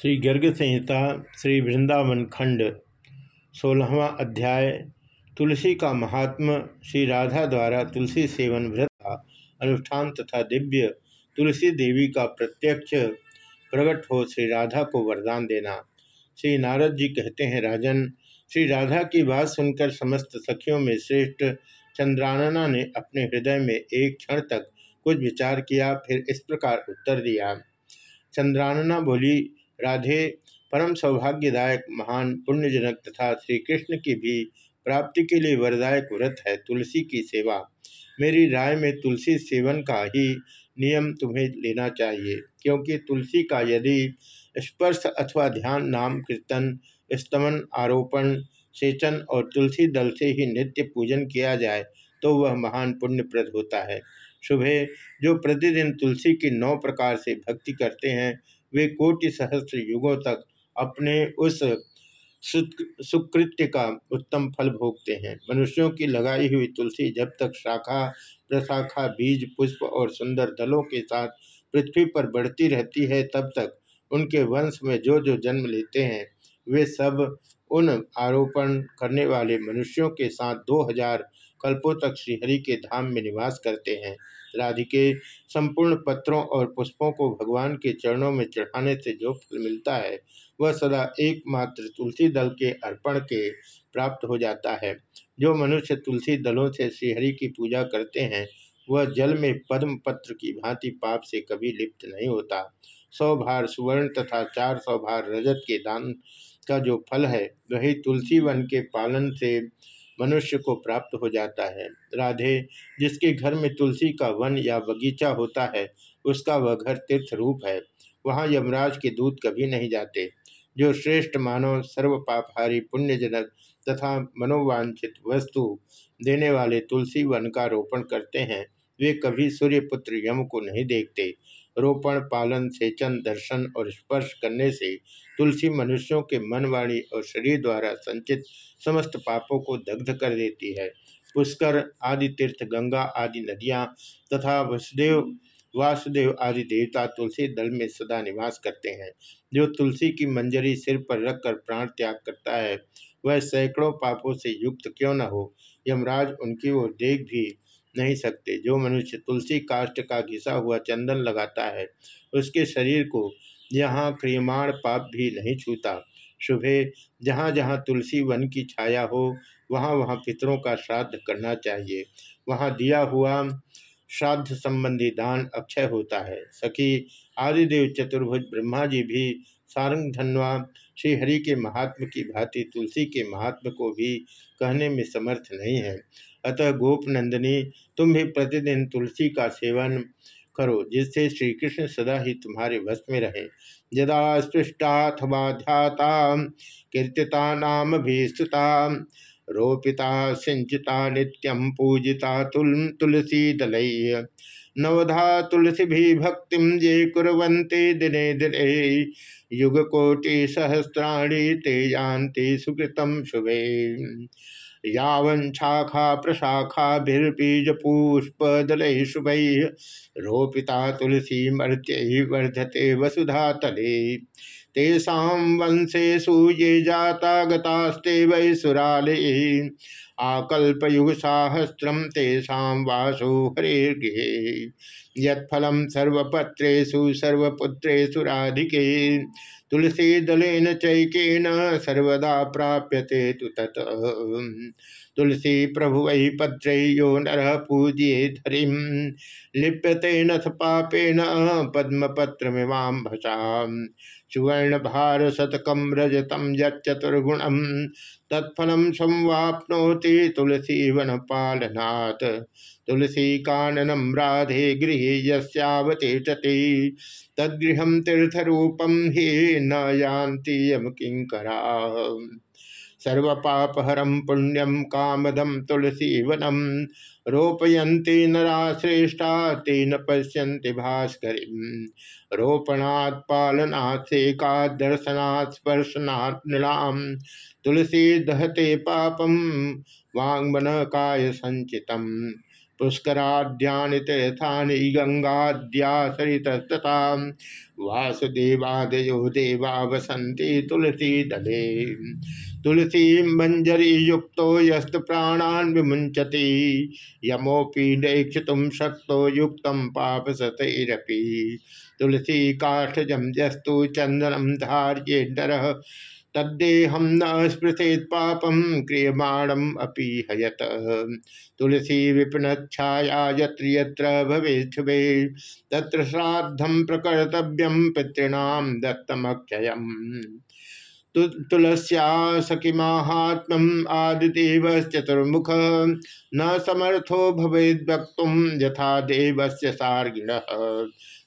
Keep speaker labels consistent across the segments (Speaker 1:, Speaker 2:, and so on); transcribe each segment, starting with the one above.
Speaker 1: श्री गर्ग संहिता, श्री वृंदावन खंड, सोलहवा अध्याय, तुलसी का महात्म, श्री राधा द्वारा तुलसी सेवन व्रत का अनुष्ठान तथा दिव्य तुलसी देवी का प्रत्यक्ष प्रकट हो श्री राधा को वरदान देना। श्री नारद जी कहते हैं, राजन, श्री राधा की बात सुनकर समस्त सखियों में श्रेष्ठ चंद्रानना ने अपने हृदय में एक क्षण तक कुछ विचार किया, फिर इस प्रकार उत्तर दिया। चंद्रानना बोली राधे, परम सौभाग्यदायक, महान, पुण्यजनक तथा श्री कृष्ण की भी प्राप्ति के लिए वरदायक व्रत है तुलसी की सेवा। मेरी राय में तुलसी सेवन का ही नियम तुम्हें लेना चाहिए, क्योंकि तुलसी का यदि स्पर्श अथवा ध्यान, नाम, कीर्तन, स्तमन, आरोपण, सेचन और तुलसी दल से ही नित्य पूजन किया जाए तो वह महान पुण्यप्रद होता है। सुबह जो प्रतिदिन तुलसी की नौ प्रकार से भक्ति करते हैं, वे कोटि सहस्त्र युगों तक अपने उस सुकृत्य का उत्तम फल भोगते हैं। मनुष्यों की लगाई हुई तुलसी जब तक शाखा, प्रशाखा, बीज, पुष्प और सुंदर दलों के साथ पृथ्वी पर बढ़ती रहती है, तब तक उनके वंश में जो जो जन्म लेते हैं, वे सब उन आरोपण करने वाले मनुष्यों के साथ दो हज़ार कल्पों तक श्रीहरि के धाम में निवास करते हैं। राधिके संपूर्ण पत्रों और पुष्पों को भगवान के चरणों में चढ़ाने से जो फल मिलता है, वह सदा एकमात्र तुलसी दल के अर्पण के प्राप्त हो जाता है। जो मनुष्य तुलसी दलों से श्रीहरि की पूजा करते हैं, वह जल में पद्म पत्र की भांति पाप से कभी लिप्त नहीं होता। सौ भार सुवर्ण तथा चार सौ भार रजत के दान का जो फल है, वही तुलसी वन के पालन से मनुष्य को प्राप्त हो जाता है। राधे, जिसके घर में तुलसी का वन या बगीचा होता है, उसका वह घर तीर्थ रूप है। वहाँ यमराज के दूत कभी नहीं जाते। जो श्रेष्ठ मानव सर्व पापहारी पुण्यजनक तथा मनोवांछित वस्तु देने वाले तुलसी वन का रोपण करते हैं, वे कभी सूर्यपुत्र यम को नहीं देखते। रोपण, पालन, सेचन, दर्शन और स्पर्श करने से तुलसी मनुष्यों के मन वाणी और शरीर द्वारा संचित समस्त पापों को दग्ध कर देती है। पुष्कर आदि तीर्थ गंगा आदि नदियाँ तथा वसुदेव, वासुदेव आदि देवता तुलसी दल में सदा निवास करते हैं। जो तुलसी की मंजरी सिर पर रखकर प्राण त्याग करता है, वह सैकड़ों पापों से युक्त क्यों न हो? यमराज उनकी ओर देख भी नहीं सकते। जो मनुष्य तुलसी काष्ट का घिसा हुआ चंदन लगाता है, उसके शरीर को यहाँ क्रियमाण पाप भी नहीं छूता। सुबह जहाँ जहाँ तुलसी वन की छाया हो, वहाँ वहाँ पितरों का श्राद्ध करना चाहिए। वहाँ दिया हुआ श्राद्ध संबंधी दान अक्षय होता है। सखी, आदिदेव चतुर्भुज ब्रह्मा जी भी सारंग धनवा श्रीहरि के महात्म की भांति तुलसी के महात्म को भी कहने में समर्थ नहीं है। अतः गोप नंदिनी, तुम भी प्रतिदिन तुलसी का सेवन करो, जिससे श्री कृष्ण सदा ही तुम्हारे वश में रहे। यदा स्पृष्टाथवा ध्याता कीर्तिता नाम भीस्तुता रोपिता सिंचिता नित्यम पूजिता तुल, तुलसी दल। नवधा तुलसी भी भक्ति ये कुरंते दिने दिने। युग कोटि सहस्राणी ते जानते सुकृतम शुभे। यावन शाखा प्रशाखाभिर्बीज पुष्पदल शुभ रोपिता तुलसी मर्त्य वर्धते वसुधा तले। तेषा वंशेशु ये जाता गतास्ते वै सुराले आकल्पयुग साहस्रम तेषा वासो हरेर्गृहे। यत्फलम सर्वपत्रेषु, सर्वपुत्रेषु राधिके। तुलसी दलेन चैकेन सर्वदा प्राप्यते तु तत्। तुलसी प्रभु पत्र यो नर पूज्ये धरिम लिप्यते नथ पापेन पद्मपत्रमिवां भषा सुवर्ण भार शतकम रजतम यतुर्गुणम तत्फलम संवापनोति तुलसी वन पालनात् तुलसी काननम राधे गृह यवतिषति तद्गृह तीर्थरूपम ही न यान्ति यम किंकरा सर्वपापहरम पुण्यम कामदम तुलसी वनम रोपयन्ति नरा श्रेष्ठा तेन पश्यन्ति भास्कर। रोपणात् पालनात् सेकात् दर्शनात् स्पर्शनात् नृणाम तुलसी दहते पापम वांगमन काय संचितम पुष्कराद्यानि तीर्थानि गंगाद्या सरितस्तथा वासुदेवादयो देवा वसंती तुलसी दले। तुलसी मंजरी युक्त यस्त प्राणान विमुंचति यमोपी नैक्षितुम शक्तो युक्त पाप सतरपी तुलसी काष्ठजम जस्तु चंदनम धार्ये नर तद्देहम न स्पृशेत पापम क्रियमाणम अपि हयत। तुलसी विपिन छाया यत्र यत्र भवे तत्र श्राद्धम प्रकर्तव्यम पितृणाम दत्तमक्षय तुलस्या महात्म आदिदेव चतुर्मुख न समर्थो भवेद वक्त यथा देवस्य सार्गिण।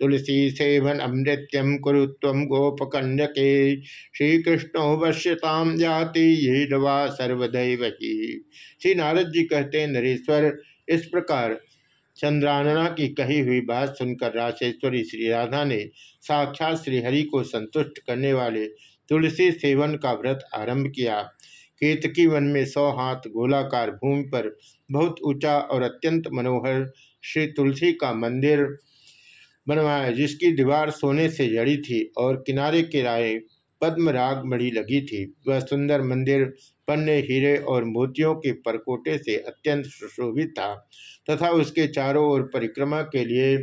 Speaker 1: तुलसी सेवन अमृत्यम कुरुत्व गोपकन्यके। श्रीकृष्णो वश्यताम जाति ये नवा सर्वदैव ही श्री नारद जी कहते नरेश्वर, इस प्रकार चंद्रानना की कही हुई बात सुनकर राशेश्वरी श्री राधा ने साक्षात श्रीहरि को संतुष्ट करने वाले तुलसी सेवन का व्रत आरंभ किया। केतकी वन में सौ हाथ गोलाकार भूमि पर बहुत ऊँचा और अत्यंत मनोहर श्री तुलसी का मंदिर बनवाया, जिसकी दीवार सोने से जड़ी थी और किनारे किनारे पद्म राग मणि लगी थी। वह सुंदर मंदिर पन्ने, हीरे और मोतियों के परकोटे से अत्यंत सुशोभित था तथा उसके चारों ओर परिक्रमा के लिए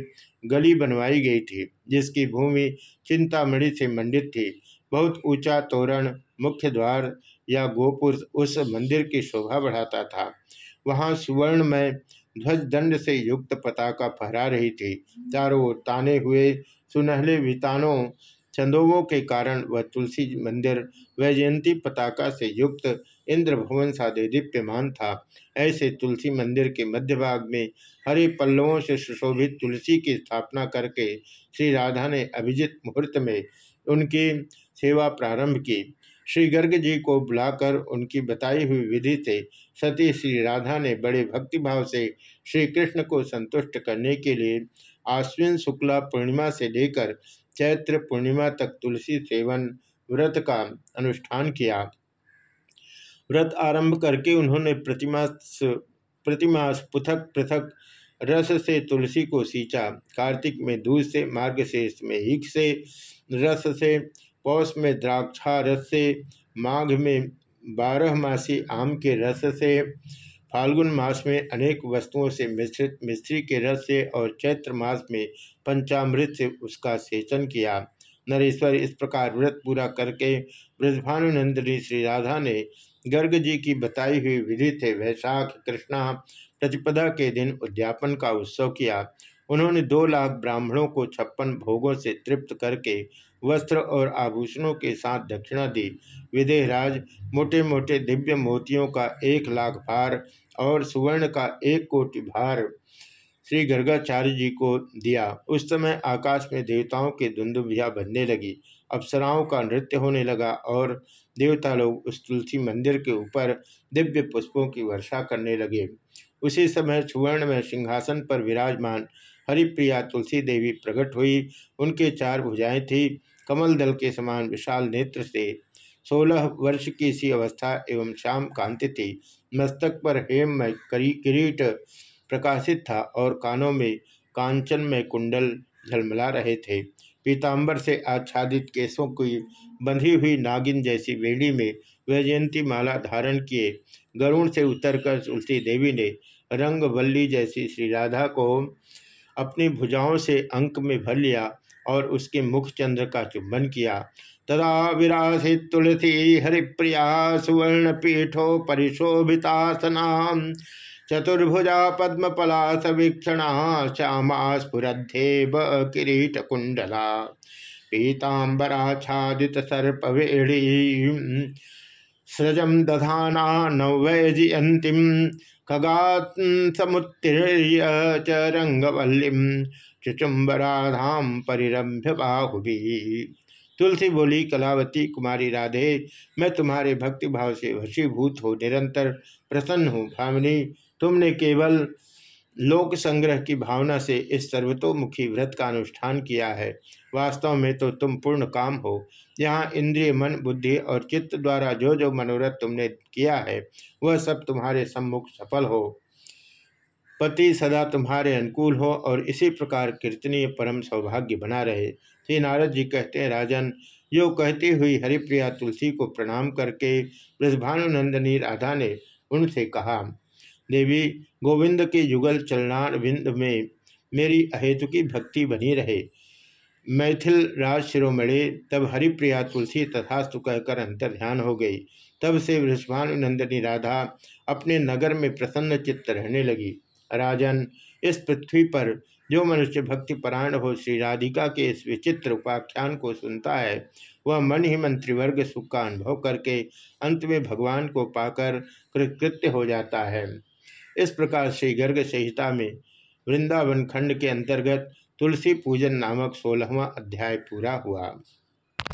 Speaker 1: गली बनवाई गई थी, जिसकी भूमि चिंतामणि से मंडित थी। बहुत ऊँचा तोरण, मुख्य द्वार या गोपुर उस मंदिर की शोभा बढ़ाता था। वहाँ सुवर्ण में ध्वज दंड से युक्त पताका फहरा रही थी। चारों ओर ताने हुए, सुनहले वितानों, चंदोवों के कारण वह तुलसी मंदिर, वैजयंती पताका से युक्त इंद्र भवन सादे दीप्यमान था। ऐसे तुलसी मंदिर के मध्य भाग में हरे पल्लवों से सुशोभित तुलसी की स्थापना करके श्री राधा ने अभिजित मुहूर्त में उनकी सेवा प्रारंभ की। श्री गर्ग जी को बुलाकर उनकी बताई हुई विधि से सती श्री राधा ने बड़े भक्तिभाव से श्री कृष्ण को संतुष्ट करने के लिए आश्विन शुक्ला पूर्णिमा से लेकर चैत्र पूर्णिमा तक तुलसी सेवन व्रत का अनुष्ठान किया। व्रत आरंभ करके उन्होंने प्रतिमा प्रतिमास पृथक पृथक रस से तुलसी को सींचा। कार्तिक में दूध से मार्गशीर्ष में हिक से, रस से पौष में द्राक्षा रस से, माघ में बारह मासी आम के रस से, फाल्गुन मास में अनेक वस्तुओं से मिश्रित मिश्री के रस से और चैत्र मास में पंचामृत से उसका सेचन किया। नरेश्वर इस प्रकार व्रत पूरा करके ब्रजभानुनंदिनी श्री राधा ने गर्ग जी की बताई हुई विधि थे वैशाख, कृष्णा प्रतिपदा के दिन उद्यापन का उत्सव किया। उन्होंने दो लाख ब्राह्मणों को छप्पन भोगों से तृप्त करके वस्त्र और आभूषणों के साथ दक्षिणा दी। विदेहराज मोटे मोटे दिव्य मोतियों का एक लाख भार और सुवर्ण का एक कोटि भार श्री गर्गाचार्य जी को दिया। उस समय आकाश में देवताओं के धुंधुभिया बनने लगी। अप्सराओं का नृत्य होने लगा और देवता लोग उस तुलसी मंदिर के ऊपर दिव्य पुष्पों की वर्षा करने लगे। उसी समय सुवर्ण में सिंहासन पर विराजमान हरिप्रिया तुलसी देवी प्रकट हुई। उनके चार भुजाएँ थी। कमल दल के समान विशाल नेत्र से सोलह वर्ष की सी अवस्था एवं श्याम कांति थी। मस्तक पर हेम में किरीट प्रकाशित था और कानों में कांचन में कुंडल झलमला रहे थे। पीताम्बर से आच्छादित केसों की बंधी हुई नागिन जैसी वेड़ी में वैजयंती माला धारण किए। गरुण से उतरकर तुलसी देवी ने रंग वल्ली जैसी श्री राधा को अपनी भुजाओं से अंक में भर लिया। और उसके मुख चंद्र का चुंबन किया। तदा विरासी तुलसी हरिप्रिया सुवर्ण पीठो परिशोभितासना। चतुर्भुजा पद्मपला सवीक्षणा श्यामा स्फुरद्धेव किरीट कुंडला पीतांबराच्छादित सर्पवेणी। सृजम दधाना नवैजयंतीम च रंगवल्लिम चुचुम्बराधाम परिरम्भ बाहुबी। तुलसी बोली, कलावती, कुमारी राधे, मैं तुम्हारे भक्तिभाव से वशीभूत हो, निरंतर प्रसन्न हूँ, भामिनी, तुमने केवल लोक संग्रह की भावना से इस सर्वतोमुखी व्रत का अनुष्ठान किया है। वास्तव में तो तुम पूर्ण काम हो। यहाँ इंद्रिय, मन, बुद्धि और चित्त द्वारा जो जो मनोरथ तुमने किया है, वह सब तुम्हारे सम्मुख सफल हो। पति सदा तुम्हारे अनुकूल हो और इसी प्रकार कीर्तनीय परम सौभाग्य बना रहे। श्री नारद जी कहते हैं, राजन, यो कहती हुई हरिप्रिया तुलसी को प्रणाम करके ब्रजभानुनंदनी राधा ने उनसे कहा देवी, गोविंद के युगल चलनार विंद में मेरी अहेतुकी भक्ति बनी रहे। मैथिल राज शिरोमणि, तब हरिप्रिया तुलसी तथास्तु कहकर अंतर ध्यान हो गई। तब से वृषभानुनंदनी राधा अपने नगर में प्रसन्न चित्त रहने लगी। राजन, इस पृथ्वी पर जो मनुष्य भक्ति परायण हो, श्री राधिका के इस विचित्र उपाख्यान को सुनता है, वह मन ही मंत्रिवर्ग सुख का अनुभव करके अंत में भगवान को पाकर कृतकृत्य हो जाता है। इस प्रकार श्री गर्ग संहिता में वृंदावन खंड के अंतर्गत तुलसी पूजन नामक सोलहवा अध्याय पूरा हुआ।